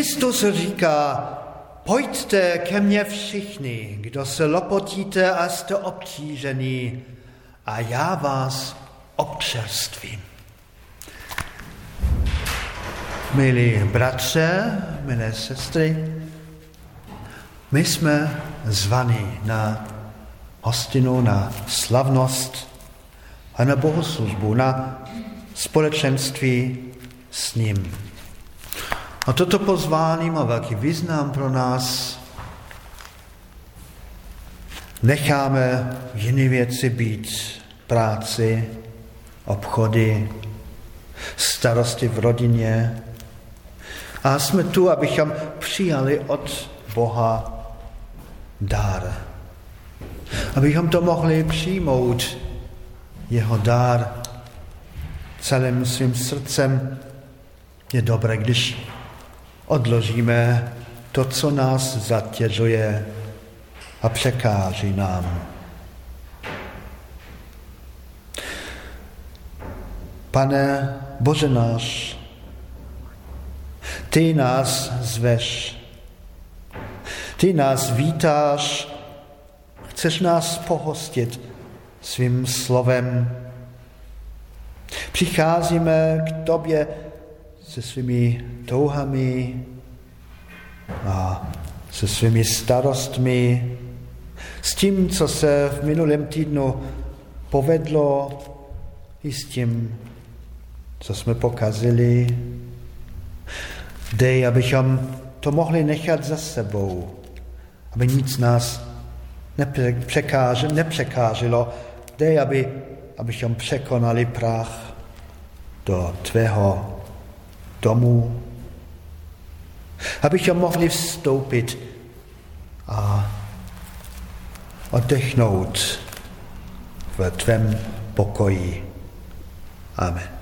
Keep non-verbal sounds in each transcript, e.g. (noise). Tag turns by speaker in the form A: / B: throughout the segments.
A: Kristus říká, pojďte ke mně všichni, kdo se lopotíte a jste obtížení, a já vás občerstvím. Milí bratře, milé sestry, my jsme zvaní na hostinu, na slavnost a na bohoslužbu, na společenství s ním. A toto pozvání má velký význam pro nás. Necháme jiné věci být, práci, obchody, starosti v rodině. A jsme tu, abychom přijali od Boha dár. Abychom to mohli přijmout, jeho dár celým svým srdcem, je dobré, když odložíme to, co nás zatěžuje a překáží nám. Pane Bože náš, ty nás zveš, ty nás vítáš, chceš nás pohostit svým slovem. Přicházíme k tobě se svými touhami a se svými starostmi, s tím, co se v minulém týdnu povedlo, i s tím, co jsme pokazili. Dej, abychom to mohli nechat za sebou, aby nic nás nepřekážilo. Dej, aby, abychom překonali prach do tvého domu, abychom mohli vstoupit a oddechnout v tvém pokoji. Amen.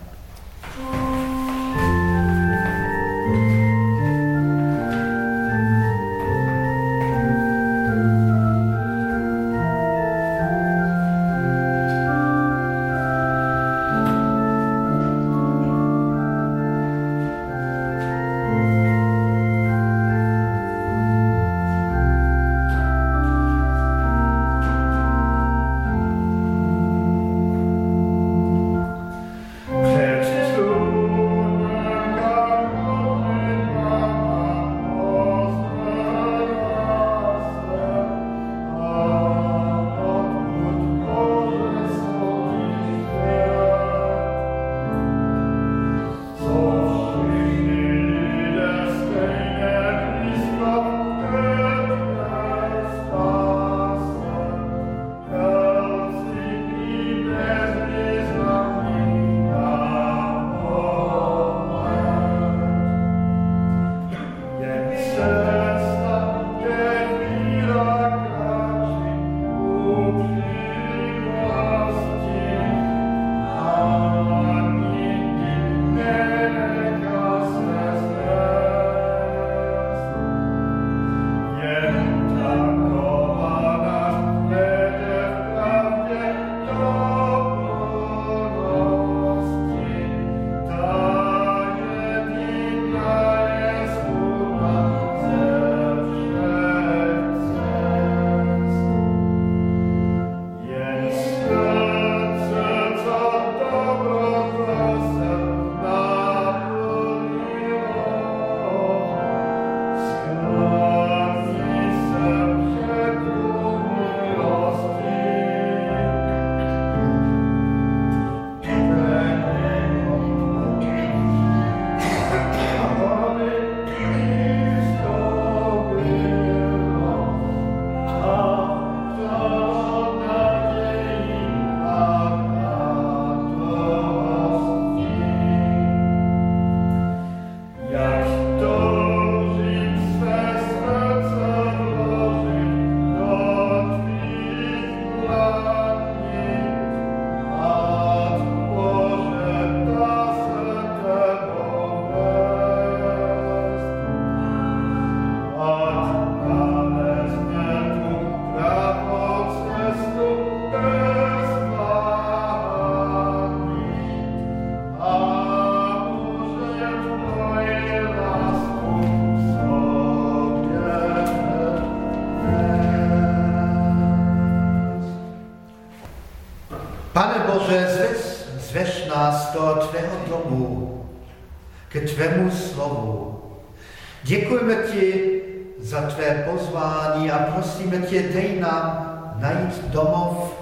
A: Děkujeme ti za tvé pozvání a prosíme tě, dej nám najít domov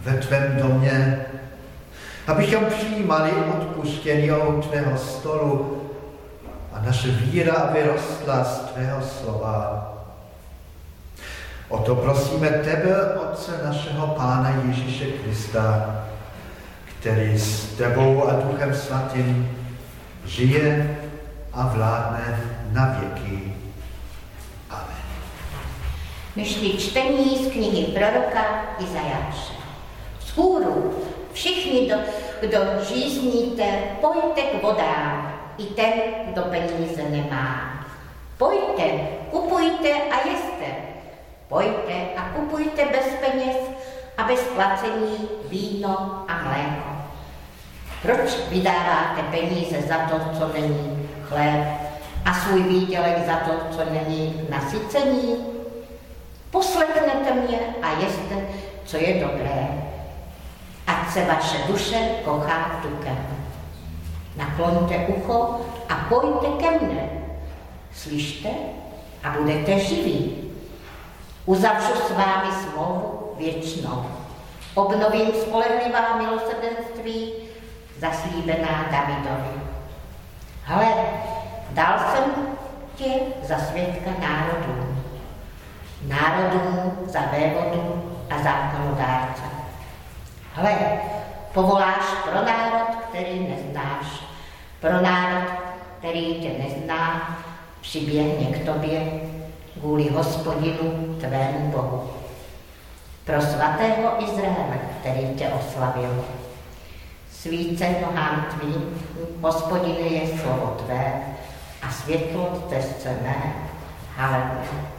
A: ve tvém domě, abychom přijímali odpuštění od tvého stolu a naše víra, aby rostla z tvého slova. O to prosíme tebe, Otce našeho Pána Ježíše Krista, který s tebou a Duchem Svatým žije a vládne na věky. Amen.
B: Dnešní čtení z knihy proroka Izajáše. Vzhůru všichni, kdo, kdo žízníte, pojďte k vodám, i ten, kdo peníze nemá. Pojďte, kupujte a jeste. Pojďte a kupujte bez peněz a bez placení víno a mléko. Proč vydáváte peníze za to, co není chléb a svůj výdělek za to, co není nasycení? Poslechnete mě a jeste, co je dobré. Ať se vaše duše kochá tukem. Nakloňte ucho a pojďte ke mně. Slyšte a budete živí. Uzavřu s vámi smlouvu věčnou. Obnovím spolehlivá milosrdenství zaslíbená Davidovi. Ale dal jsem tě za svědka národů. Národů za vévodu a zákonodárce. Hle, povoláš pro národ, který neznáš. Pro národ, který tě nezná, přiběhne k tobě kvůli hospodinu tvému Bohu. Pro svatého Izraele, který tě oslavil. Svíce nohám tvým, hospodine je slovo tvé a světlo cestce mé. Haleluja.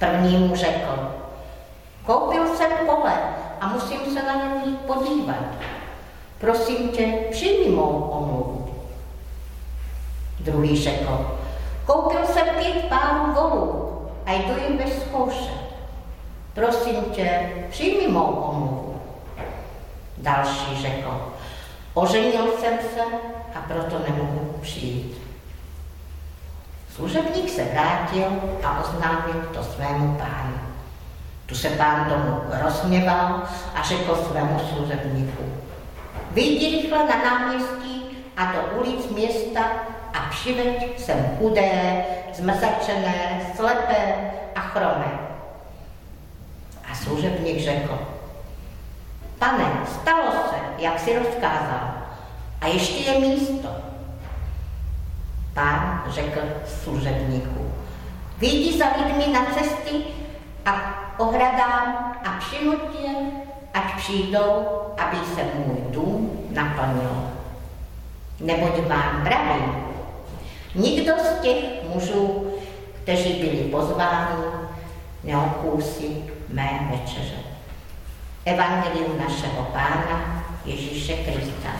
B: První mu řekl, koupil jsem pole a musím se na něj podívat. Prosím tě, přijmi mou omluvu. Druhý řekl, koupil jsem pět párů volů a jdu jim bez zkoušet. Prosím tě, přijmi mou omluvu. Další řekl, oženil jsem se a proto nemohu přijít. Služebník se vrátil a oznámil to svému pánu. Tu se pán tomu rozměval a řekl svému služebníku. Vyjdi rychle na náměstí a do ulic města a přiveď sem chudé, zmrzačené, slepé a chromé. A služebník řekl, pane, stalo se, jak si rozkázal, a ještě je místo. Pán řekl služebníku, vyjdi za lidmi na cesty a ohradám a přinuť je, ať přijdou, aby se můj dům naplnil. Neboť vám pravím, nikdo z těch mužů, kteří byli pozváni, neokusí mé večeře. Evangelium našeho Pána Ježíše Krista.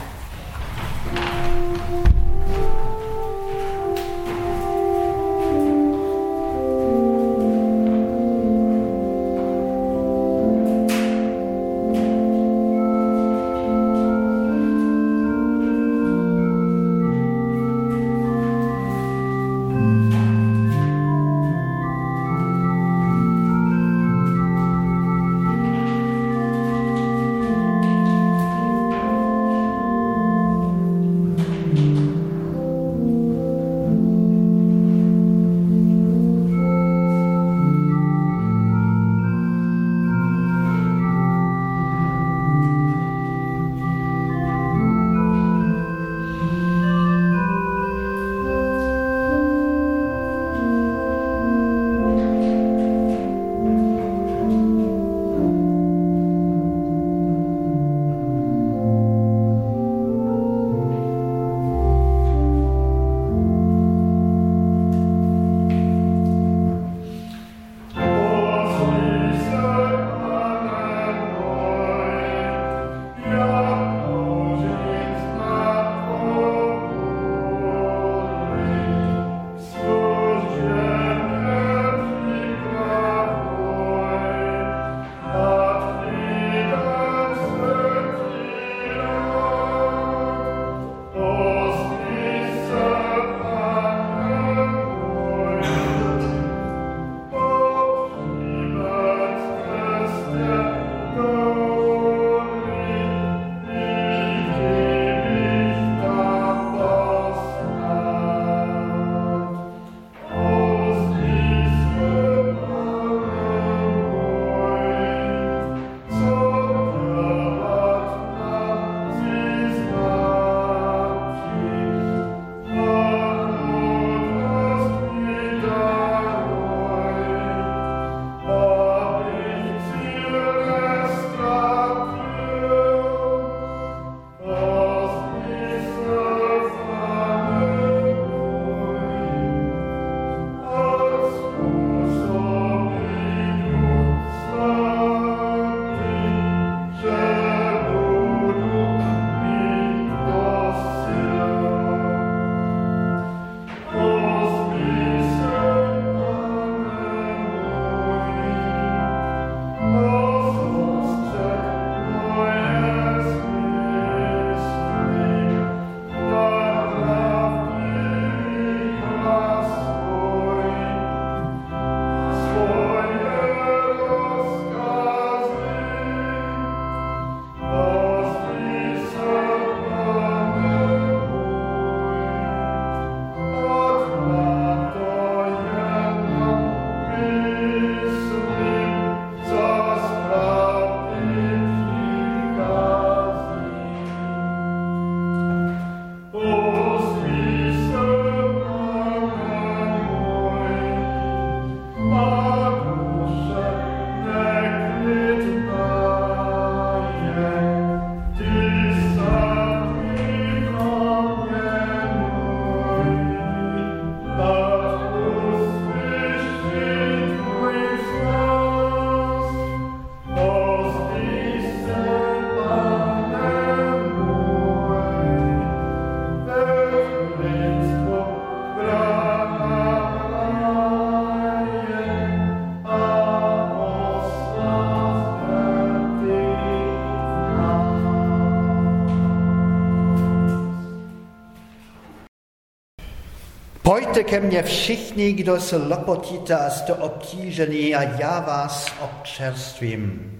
A: Pojďte ke mně všichni, kdo se lopotíte a jste obtížený a já vás občerstvím.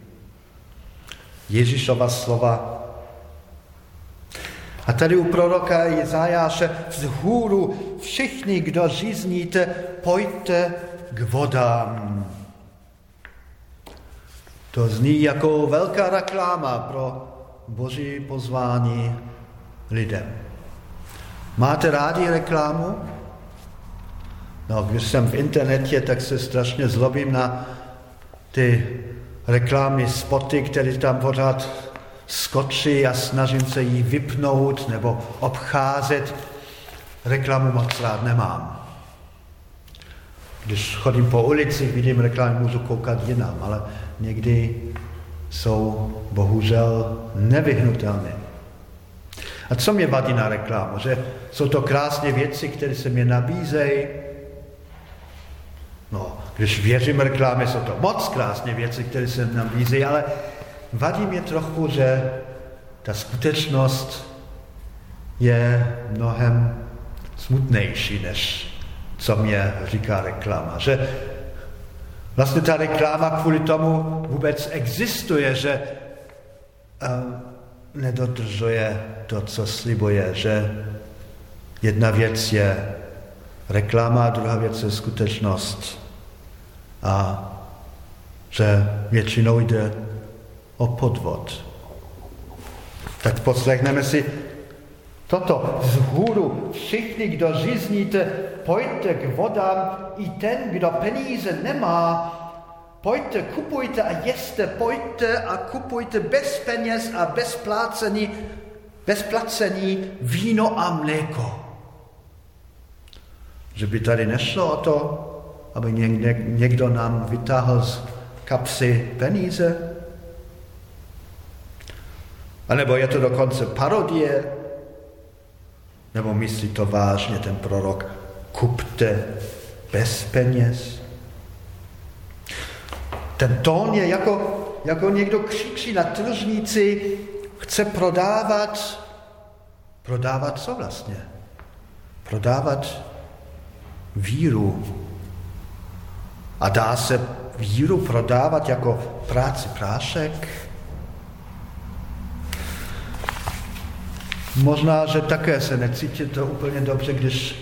A: Ježíšova slova. A tady u proroka Jezajáše vzhůru všichni, kdo žízníte, pojďte k vodám. To zní jako velká reklama pro boží pozvání lidem. Máte rádi reklamu? No, když jsem v internetě, tak se strašně zlobím na ty reklamní spoty, které tam pořád skočí a snažím se jí vypnout nebo obcházet. Reklamu moc rád nemám. Když chodím po ulici, vidím reklamu, můžu koukat jinam, ale někdy jsou bohužel nevyhnutelné. A co mě vadí na reklamu? Že jsou to krásné věci, které se mě nabízejí. No, když věřím reklamě, jsou to moc krásné věci, které se nabízejí, ale vadí mě trochu, že ta skutečnost je mnohem smutnější, než co mě říká reklama. Že vlastně ta reklama kvůli tomu vůbec existuje, že um, nedodržuje to, co slibuje, že jedna věc je reklama, druhá věc je skutečnost. A že většinou jde o podvod. Tak poslechneme si toto vzhůru. Všichni, kdo žizníte, pojďte k vodám, i ten, kdo peníze nemá, pojďte, kupujte a jeste, pojďte a kupujte bez peněz a bez plácení, bez placení víno a mléko. Že by tady nešlo o to, aby někdo nám vytáhl z kapsy peníze, a nebo je to dokonce parodie, nebo myslí to vážně ten prorok, kupte bez peněz. Ten tón je jako, jako někdo křičí na tržnici, chce prodávat, prodávat co vlastně? Prodávat víru. A dá se víru prodávat jako práci prášek? Možná, že také se necítíte úplně dobře, když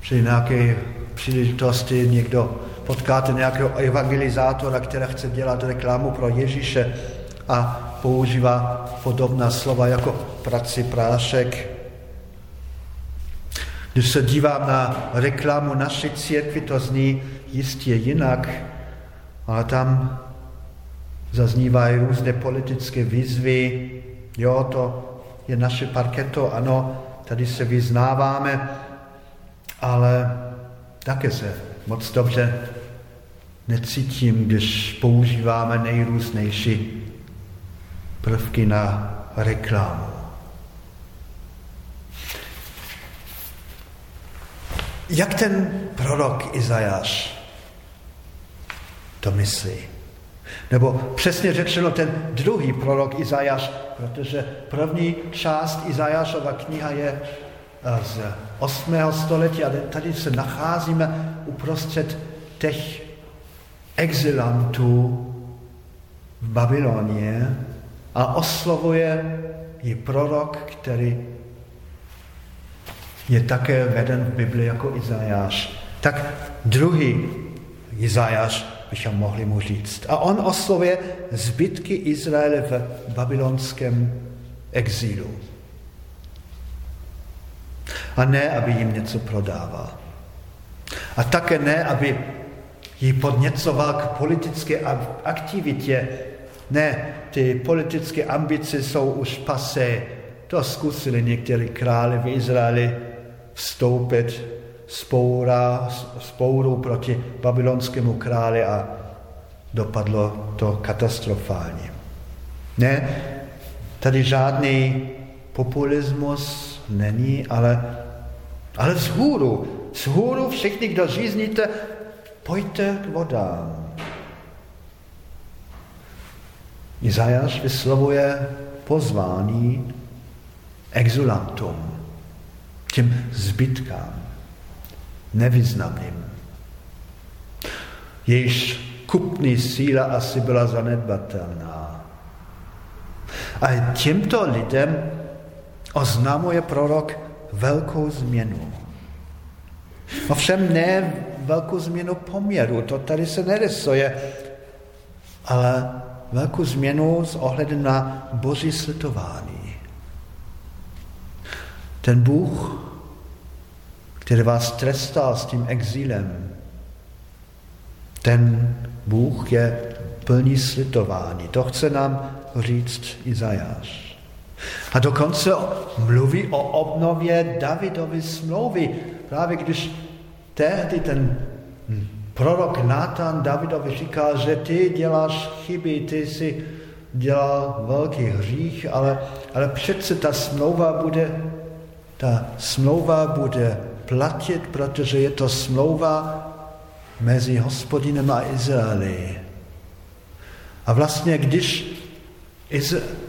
A: při nějaké příležitosti někdo potkáte nějakého evangelizátora, který chce dělat reklamu pro Ježíše a používá podobná slova jako praci prášek. Když se dívám na reklamu naší církvy, to zní jistě jinak, ale tam zaznívají různé politické výzvy, jo, to je naše parketo, ano, tady se vyznáváme, ale také se moc dobře necítím, když používáme nejrůznější prvky na reklamu. Jak ten prorok Izajáš to myslí? Nebo přesně řečeno ten druhý prorok Izajáš, protože první část Izajášova kniha je eh, z 8. století a tady se nacházíme uprostřed těch exilantů v Babylonie a oslovuje ji prorok, který je také veden v Bibli jako Izajáš. Tak druhý Izajáš bychom mohli mu říct. A on oslovuje zbytky Izraele v babylonském exílu. A ne, aby jim něco prodával. A také ne, aby ji podněcoval k politické aktivitě. Ne, ty politické ambice jsou už pasé. To zkusili někteří králi v Izraeli vstoupit spoura, spouru proti babylonskému králi a dopadlo to katastrofálně. Ne, tady žádný populismus není, ale, ale vzhůru, vzhůru všichni, kdo žízníte, pojďte k vodám. Izajáš vyslovuje pozvání exulantům, těm zbytkám. nevyznamným. Jejíž kupní síla asi byla zanedbatelná. A těmto lidem oznamuje prorok velkou změnu. Ovšem ne velkou změnu poměru, to tady se nerysuje, ale velkou změnu s ohledem na boží slitování. Ten Bůh, který vás trestal s tím exílem, ten Bůh je plný slitování. To chce nám říct Izajáš. A dokonce mluví o obnově Davidovy smlouvy. Právě když tehdy ten prorok Nátan Davidovi říká, že ty děláš chyby, ty si dělal velký hřích, ale, ale přece ta smlouva bude, ta smlouva bude platit, protože je to smlouva mezi hospodinem a Izraeli. A vlastně, když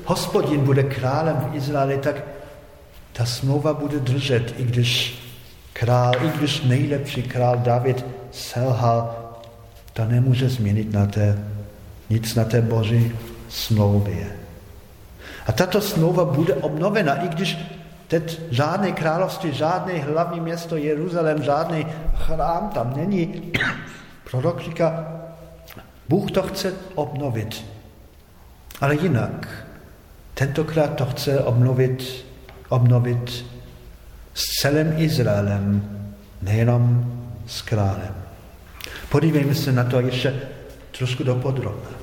A: hospodin bude králem v Izraeli, tak ta smlouva bude držet, i když král, i když nejlepší král David selhal, to nemůže změnit na té, nic na té boží smlouvě. A tato smlouva bude obnovena, i když teď žádné království, žádné hlavní město Jeruzalém, žádný chrám tam není. (clears throat) Prorok říká, Bůh to chce obnovit. Ale jinak, tentokrát to chce obnovit, obnovit s celým Izraelem, nejenom s králem. Podívejme se na to ještě trošku dopodrobně.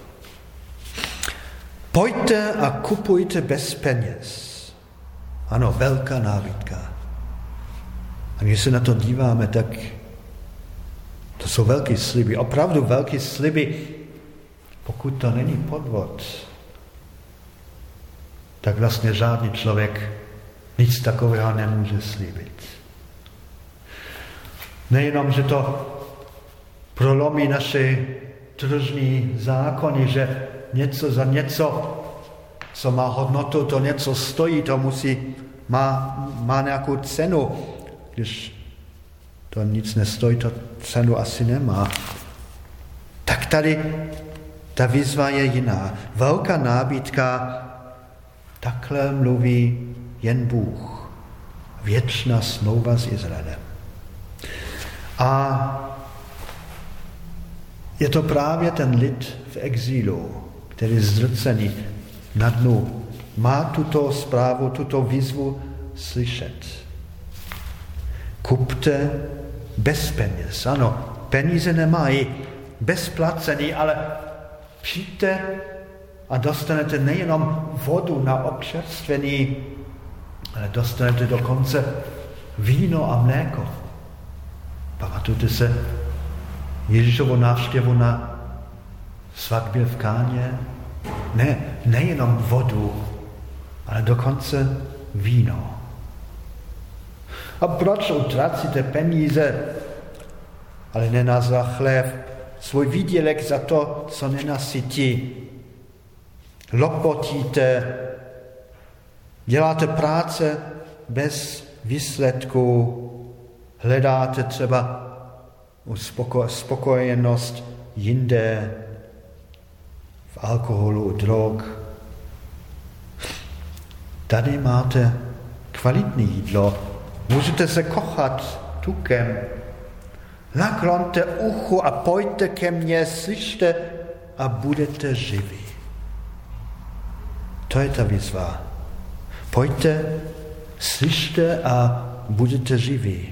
A: Pojďte a kupujte bez peněz. Ano, velká návytka. A když se na to díváme, tak to jsou velké sliby, opravdu velké sliby. Pokud to není podvod, tak vlastně žádný člověk nic takového nemůže slíbit. Nejenom, že to prolomí naše tržní zákony, že něco za něco, co má hodnotu, to něco stojí, to musí, má, má nějakou cenu. Když to nic nestojí, to cenu asi nemá. Tak tady ta výzva je jiná. Velká nábytka, takhle mluví jen Bůh. Věčná smlouva s Izraelem. A je to právě ten lid v exílu, který je zdrcený na dnu, má tuto zprávu, tuto výzvu slyšet. Kupte bez peněz. Ano, peníze nemají, bezplacený, ale přijďte a dostanete nejenom vodu na občerstvení, ale dostanete dokonce víno a mléko. Pamatujte se Ježíšovo návštěvu na svatbě v Káně? Ne, nejenom vodu, ale dokonce víno. A proč utracíte peníze, ale ne na svůj výdělek za to, co nenasytí? Lopotíte, děláte práce bez výsledku, hledáte třeba spokojenost jinde, alkoholu, drog. Tady máte kvalitní jídlo, můžete se kochat tukem. Naklonte uchu a pojďte ke mně, slyšte a budete živí. To je ta výzva. Pojďte, slyšte a budete živí.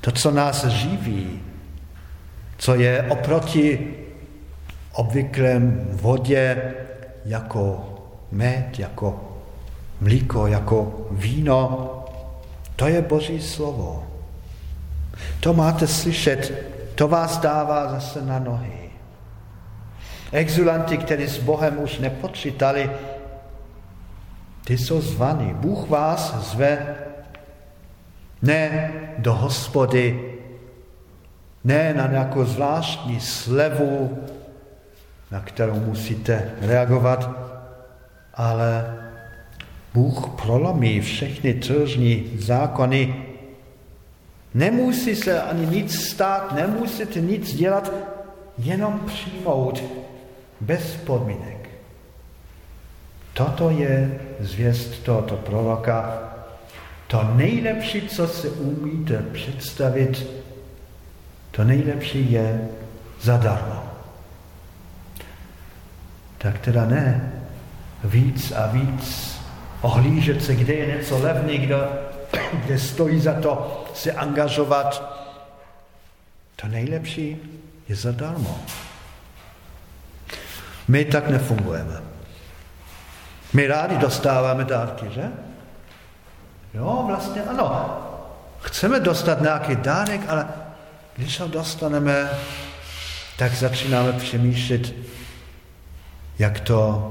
A: To, co nás živí, co je oproti obvyklém vodě jako med, jako mlíko, jako víno, to je Boží slovo. To máte slyšet, to vás dává zase na nohy. Exulanti, kteří s Bohem už nepočítali, ty jsou zvaní. Bůh vás zve ne do hospody, ne na nějakou zvláštní slevu, na kterou musíte reagovat, ale Bůh prolomí všechny tržní zákony Nemusí se ani nic stát, nemusíte nic dělat, jenom přijmout bez podmínek. Toto je zvěst tohoto proroka. To nejlepší, co si umíte představit, to nejlepší je zadarmo. Tak teda ne víc a víc ohlížet se, kde je něco levný, kde, kde stojí za to se angažovat. To nejlepší je zadarmo. My tak nefungujeme. My rádi dostáváme dárky, že? Jo, vlastně ano. Chceme dostat nějaký dárek, ale když ho dostaneme, tak začínáme přemýšlet, jak to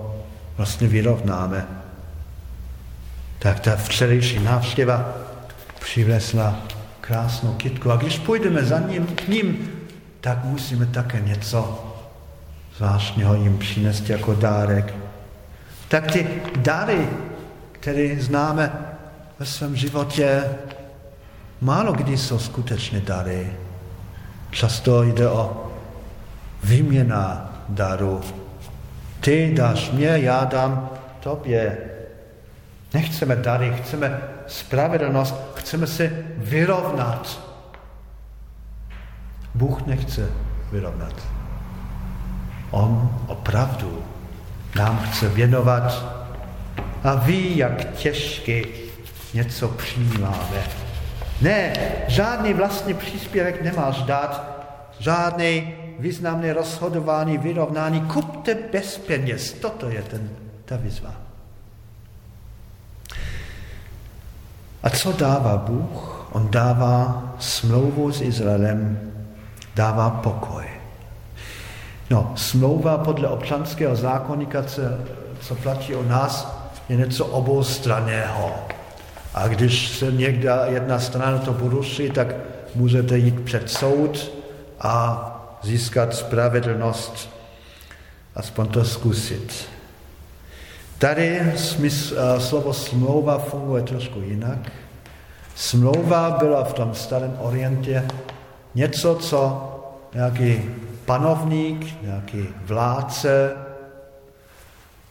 A: vlastně vyrovnáme. Tak ta včerejší návštěva přivlesla krásnou kytku. A když půjdeme za ním, k ním, tak musíme také něco zvláštního jim přinést jako dárek. Tak ty dary, které známe ve svém životě, málo kdy jsou skutečně dary. Často jde o výměna daru. Ty dáš mě, já dám tobě. Nechceme dary, chceme spravedlnost, chceme se vyrovnat. Bůh nechce vyrovnat. On opravdu nám chce věnovat a ví, jak těžky něco přijímáme. Ne, žádný vlastní příspěvek nemáš dát, žádný významné rozhodování, vyrovnání. Kupte bez peněz. Toto je ten, ta výzva. A co dává Bůh? On dává smlouvu s Izraelem, dává pokoj. No, smlouva podle občanského zákonníka, co, co platí o nás, je něco oboustranného. A když se někda jedna strana to poruší, tak můžete jít před soud a získat spravedlnost, aspoň to zkusit. Tady smysl, eh, slovo smlouva funguje trošku jinak. Smlouva byla v tom starém orientě něco, co nějaký panovník, nějaký vládce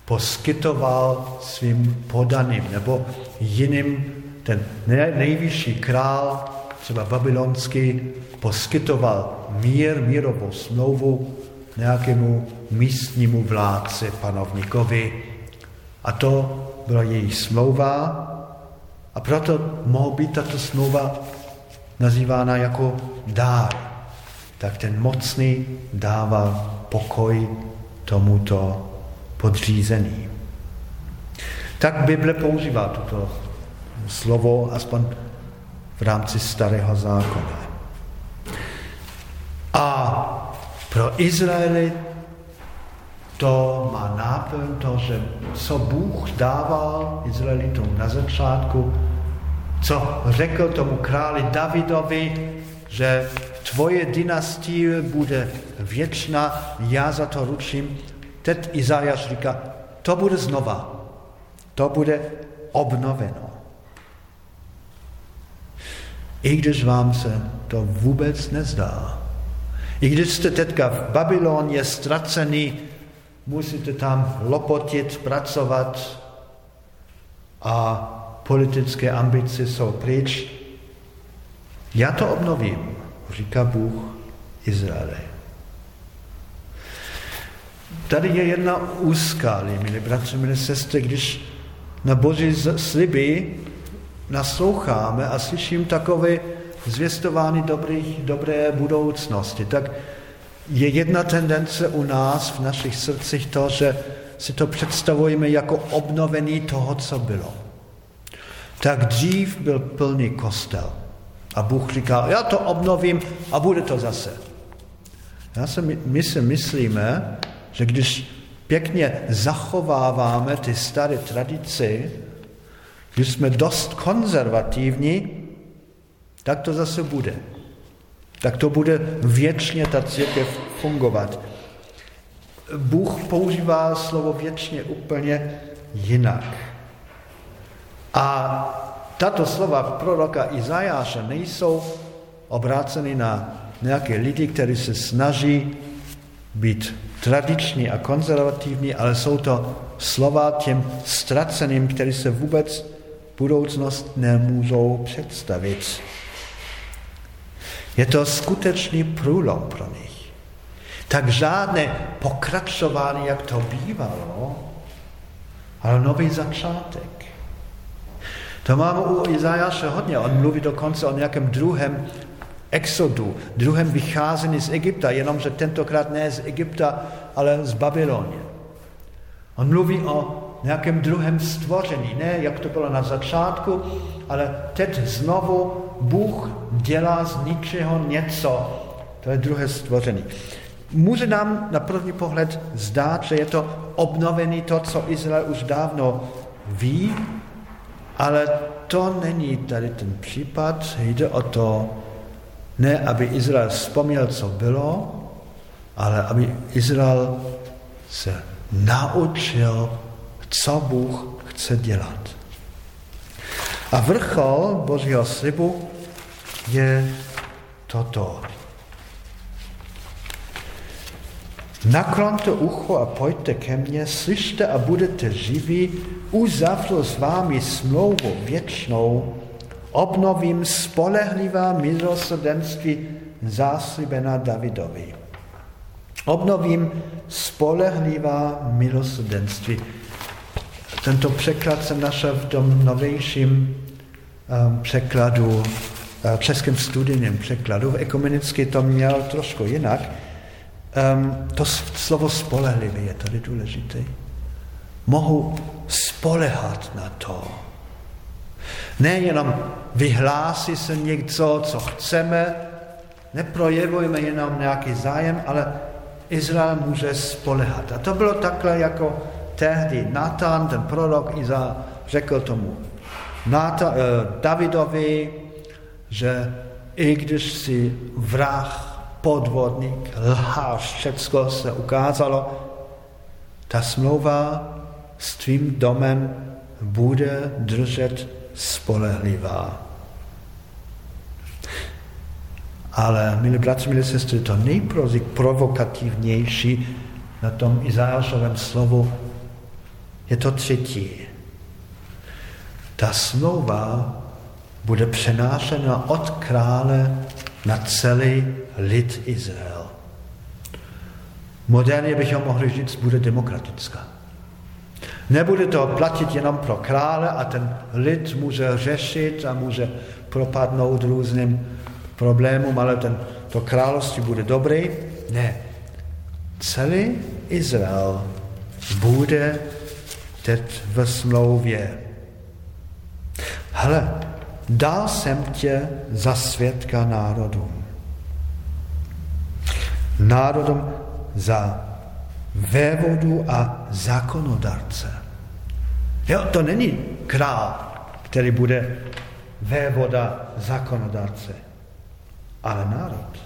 A: poskytoval svým podaným nebo jiným, ten nejvyšší král, třeba babylonský, poskytoval mír, mírovou smlouvu nějakému místnímu vládci, panovníkovi. A to byla její smlouva a proto mohla být tato smlouva nazývána jako dár. Tak ten mocný dává pokoj tomuto podřízený. Tak Bible používá toto slovo, aspoň v rámci starého zákona. A pro Izraeli to má náplň to, že co Bůh dával Izraelitům na začátku, co řekl tomu králi Davidovi, že tvoje dynastie bude věčná, já za to ručím. Teď Izajáš říká, to bude znova, to bude obnoveno. I když vám se to vůbec nezdá. I když jste teďka v Babyloně ztracený, musíte tam lopotit, pracovat a politické ambice jsou pryč. Já to obnovím, říká Bůh Izraele. Tady je jedna úskalí, milí bratři, milí sestry, když na boží sliby nasloucháme a slyším takové zvěstování dobrých, dobré budoucnosti, tak je jedna tendence u nás v našich srdcích to, že si to představujeme jako obnovení toho, co bylo. Tak dřív byl plný kostel. A Bůh říkal, já to obnovím a bude to zase. Já se, my si myslíme, že když pěkně zachováváme ty staré tradice, když jsme dost konzervativní, tak to zase bude. Tak to bude věčně ta církev fungovat. Bůh používá slovo věčně úplně jinak. A tato slova proroka Izajáše nejsou obrácený na nějaké lidi, kteří se snaží být tradiční a konzervativní, ale jsou to slova těm ztraceným, kteří se vůbec budoucnost nemůžou představit. Je to skutečný průlom pro nich. Tak žádné pokračování, jak to bývalo, ale nový začátek. To máme u Izajáše hodně. On mluví dokonce o nějakém druhém exodu, druhém vycházení z Egypta, jenomže tentokrát ne z Egypta, ale z Babylonie. On mluví o nějakém druhém stvoření, ne jak to bylo na začátku, ale teď znovu Bůh dělá z ničeho něco. To je druhé stvoření. Může nám na první pohled zdát, že je to obnovený to, co Izrael už dávno ví, ale to není tady ten případ. Jde o to, ne aby Izrael vzpomněl, co bylo, ale aby Izrael se naučil, co Bůh chce dělat. A vrchol Božího slibu je toto. Naklonte ucho a pojďte ke mně, slyšte a budete živí, uzavřu s vámi smlouvu věčnou, obnovím spolehlivá milosrdenství záslibená Davidovi. Obnovím spolehlivá milosrdenství. Tento překlad jsem našel v tom novějším um, překladu, uh, českém studijním překladu. V ekumenicky to měl trošku jinak. Um, to slovo spolehlivý je tady důležité. Mohu spolehat na to. Nejenom vyhlásí se něco, co chceme, neprojevujeme jenom nějaký zájem, ale Izrael může spolehat. A to bylo takhle jako tehdy Natan, ten prorok Iza, řekl tomu Nata, eh, Davidovi, že i když si vrah, podvodník, lhář, všecko se ukázalo, ta smlouva s tvým domem bude držet spolehlivá. Ale, milí bratři, milí sestry, to nejprovokativnější na tom Izášovém slovu je to třetí. Ta smlouva bude přenášena od krále na celý lid Izrael. Moderně bychom mohli říct, bude demokratická. Nebude to platit jenom pro krále a ten lid může řešit a může propadnout různým problémům, ale ten, to království bude dobrý. Ne. Celý Izrael bude teď ve smlouvě. Hele, dal jsem tě za svědka národům. Národům za vévodu a zákonodarce. Jo, to není král, který bude vévoda zákonodarce, ale národ.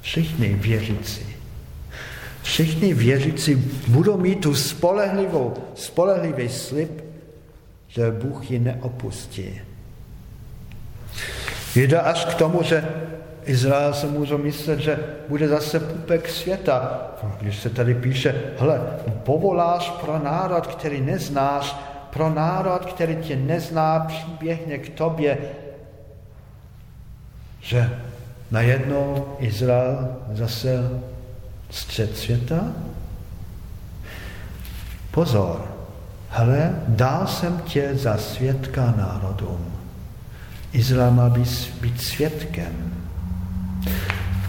A: Všichni věřící. Všichni věřící budou mít tu spolehlivou, spolehlivý slib, že Bůh ji neopustí. Jde až k tomu, že Izrael se může myslet, že bude zase pupek světa. Když se tady píše, hle, povoláš pro národ, který neznáš, pro národ, který tě nezná, přiběhne k tobě, že najednou Izrael zase střed světa? Pozor, hele, dal jsem tě za svědka národům. Izrael má být, být svědkem.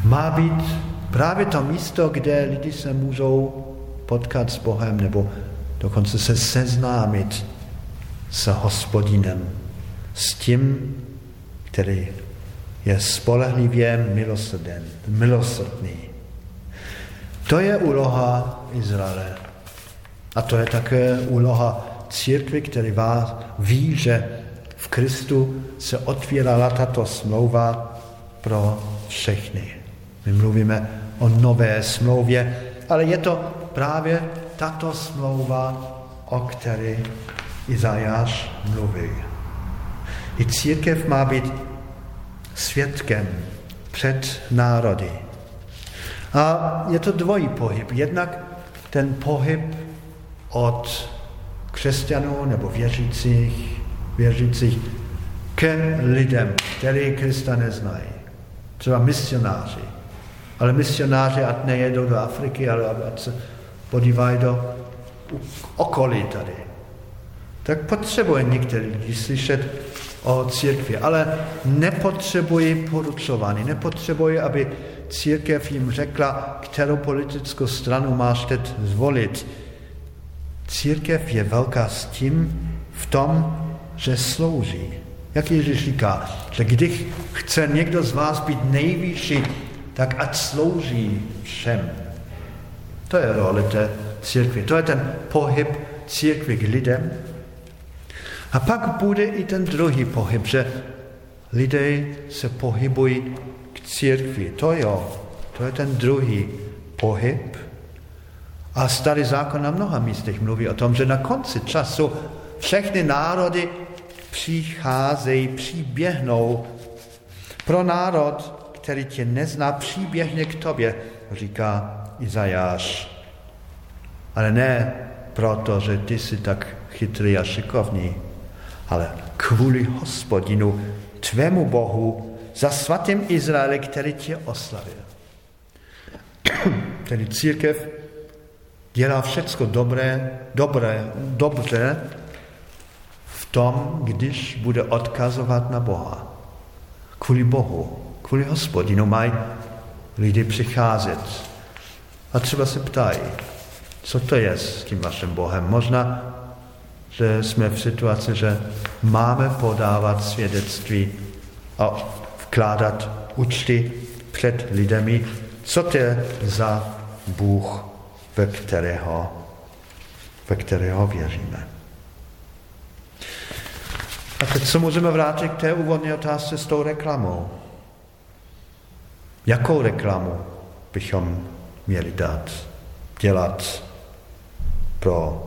A: Má být právě to místo, kde lidi se můžou potkat s Bohem nebo dokonce se seznámit s hospodinem, s tím, který je spolehlivě milosrdný. To je úloha Izraele. A to je také úloha církvy, který vás ví, že v Kristu se otvírala tato smlouva pro všechny. My mluvíme o nové smlouvě, ale je to právě tato smlouva, o které Izajáš mluví. I církev má být svědkem před národy. A je to dvojí pohyb. Jednak ten pohyb od křesťanů nebo věřících, věřících ke lidem, který Krista neznají. Třeba misionáři. Ale misionáři, ať nejedou do Afriky, ale ať se podívají do okolí tady. Tak potřebuje některý lidi slyšet o církvi, ale nepotřebují poručování, nepotřebují, aby církev jim řekla, kterou politickou stranu máš teď zvolit. Církev je velká s tím v tom, že slouží. Jak Ježíš říká, že když chce někdo z vás být nejvyšší, tak ať slouží všem. To je role té církve. To je ten pohyb církvy k lidem. A pak bude i ten druhý pohyb, že lidé se pohybují církvi. To jo, to je ten druhý pohyb. A starý zákon na mnoha místech mluví o tom, že na konci času všechny národy přicházejí, přiběhnou. Pro národ, který tě nezná, příběhne k tobě, říká Izajáš. Ale ne proto, že ty jsi tak chytrý a šikovný, ale kvůli hospodinu, tvému Bohu, za svatým Izraeli, který tě oslavil. Tedy církev dělá všecko dobré, dobré, dobře v tom, když bude odkazovat na Boha. Kvůli Bohu, kvůli hospodinu mají lidi přicházet. A třeba se ptají, co to je s tím vaším Bohem. Možná, že jsme v situaci, že máme podávat svědectví a vkládat účty před lidmi, co to je za Bůh, ve kterého, ve kterého věříme. A teď se můžeme vrátit k té úvodní otázce s tou reklamou. Jakou reklamu bychom měli dát, dělat pro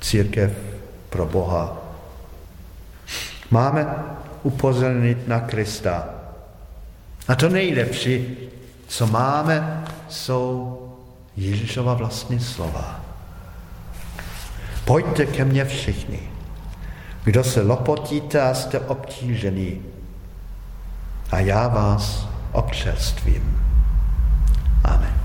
A: církev, pro Boha? Máme upozornit na Krista. A to nejlepší, co máme, jsou Ježíšova vlastní slova. Pojďte ke mně všichni, kdo se lopotíte a jste obtížený, a já vás občerstvím. Amen.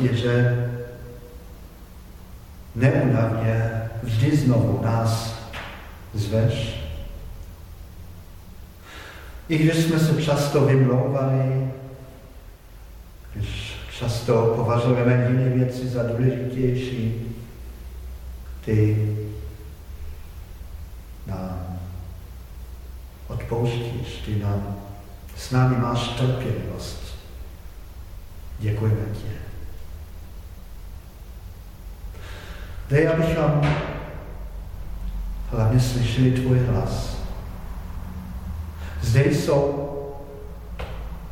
A: Ti, že neunavně vždy znovu nás zveš. I když jsme se často vymlouvali, když často považujeme jiné věci za důležitější, ty nám odpouštíš, ty nám s námi máš trpělivost. Děkujeme ti. Dej, abychom hlavně slyšeli tvůj hlas. Zde jsou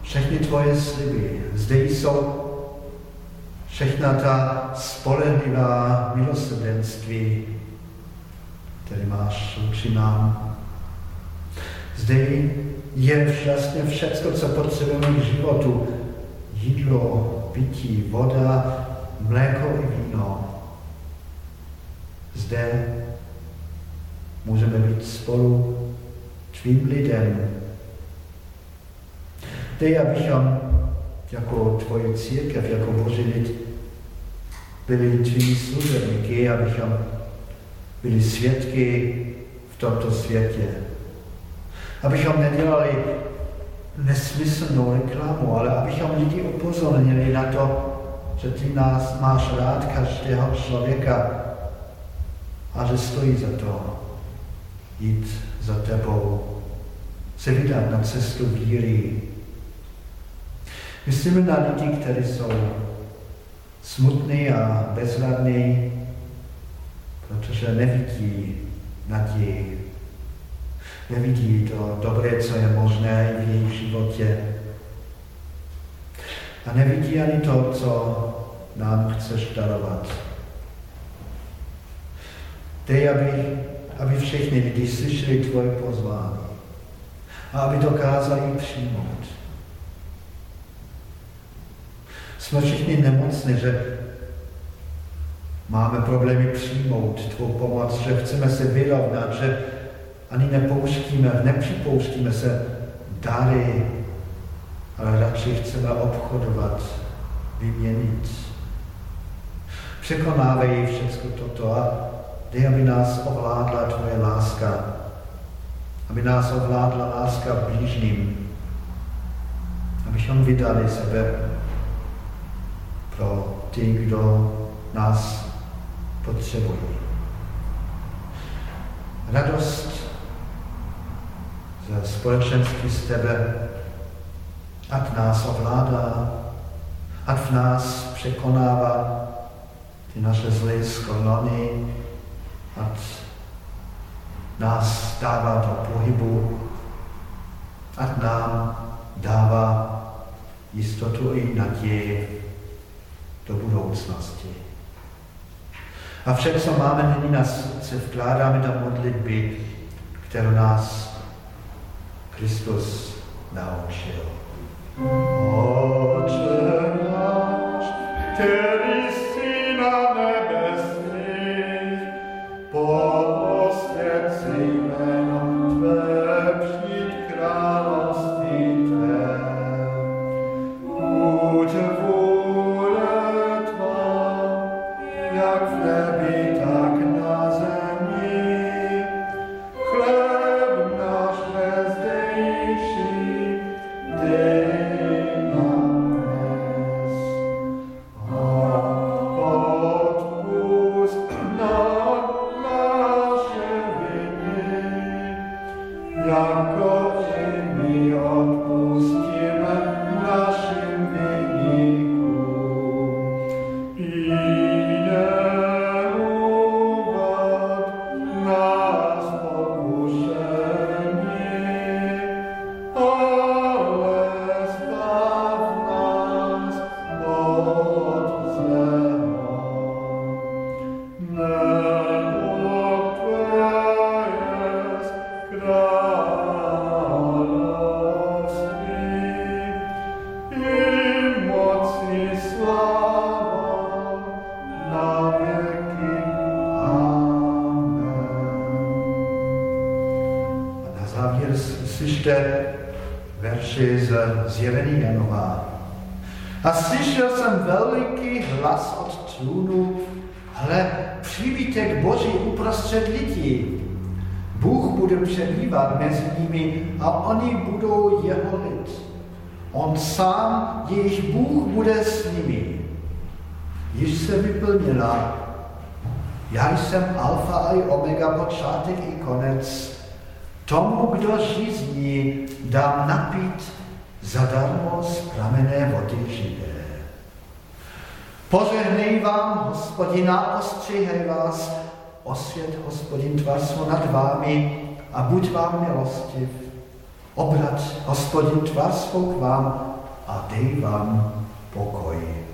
A: všechny tvoje sliby. Zde jsou všechna ta spolehlivá milosrdenství, které máš vůči nám. Zde je vlastně všechno, co potřebujeme k životu. Jídlo, pití, voda, mléko i víno. Zde můžeme být spolu tvým lidem. Dej, abychom jako tvoje církev, jako Boží lid, byli tvými služebníky, abychom byli svědky v tomto světě. Abychom nedělali nesmyslnou reklamu, ale abychom lidi upozornili na to, že ty nás máš rád každého člověka a že stojí za to jít za tebou, se vydat na cestu víry. Myslíme na lidi, kteří jsou smutný a bezradný, protože nevidí naději. Nevidí to dobré, co je možné v jejich životě. A nevidí ani to, co nám chceš darovat. Dej, aby, aby všichni lidi slyšeli tvoje pozvání a aby dokázali přijmout. Jsme všichni nemocní, že máme problémy přijmout tvou pomoc, že chceme se vyrovnat, že ani nepouštíme, nepřipouštíme se dary, ale radši chceme obchodovat, vyměnit. Překonávej všechno toto a dej, aby nás ovládla tvoje láska, aby nás ovládla láska blížným, abychom vydali sebe pro ty, kdo nás potřebují. Radost ze společenství s tebe, ať nás ovládá, ať v nás překonává ty naše zlé sklony, ať nás dává do pohybu, ať nám dává jistotu i naději do budoucnosti. A vše, co máme nyní na srdce, vkládáme do modlitby, kterou nás Kristus naučil. Oče náš, který jsi na nebesích, Oh. Zjevení Janova. A slyšel jsem veliký hlas od trůnu, hle, přívítek Boží uprostřed lidí. Bůh bude přebývat mezi nimi a oni budou jeho lid. On sám, jejich Bůh, bude s nimi. Již se vyplnila. Já jsem alfa a omega, počátek i konec. Tomu, kdo žízní, dám napít zadarmo z pramené vody živé. Požehnej vám, hospodina, ostříhej vás, osvět hospodin tvár svou nad vámi a buď vám milostiv. Obrať hospodin tvár svou k vám a dej vám pokoj.